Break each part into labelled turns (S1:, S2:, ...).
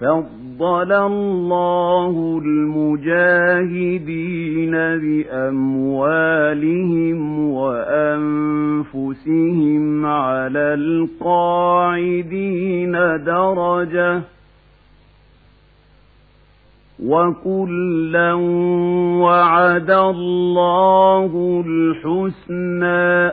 S1: فضل الله المجاهدين بأموالهم وأنفسهم على القاعدين درجة وكلا وعد الله الحسنى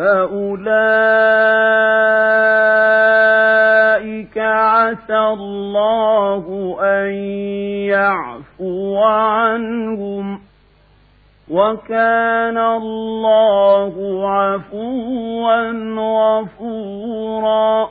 S1: فأولئك عسى الله أن يعفو عنهم وكان الله عفوا غفورا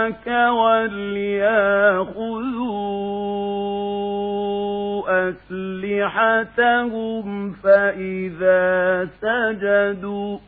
S1: معك وليأخذوا أسلحتهم فإذا سجدوا